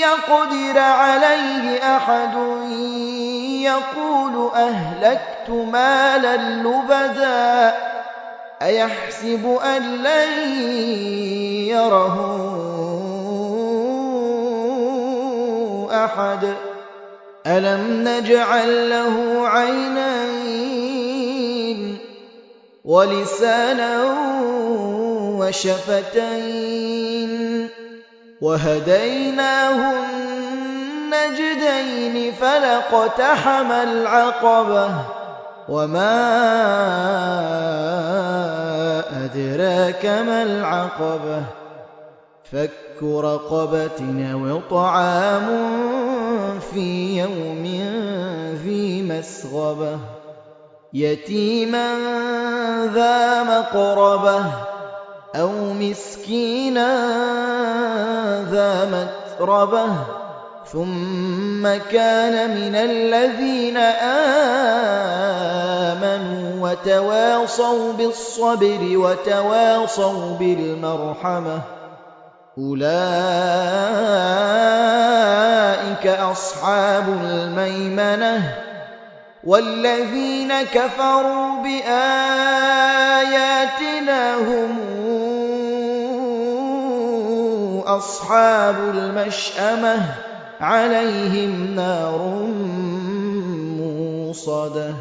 يقدر عليه أحد يقول أهلكت مالا لبدا أيحسب أن لن يره أحد ألم نجعل له عينين ولسانا وشفتين وهديناه النجدين فلاقتحم العقبة وما أدراك ما العقبة فك رقبة أو طعام في يوم ذي مسغبة يتيما ذا مقربة أو مسكينا ذا متربة ثم كان من الذين آمنوا وتواصوا بالصبر وتواصوا بالمرحمة أولئك أصحاب الميمنة والذين كفروا بآياتنا هم أصحاب المشأمة عليهم نار موصدة.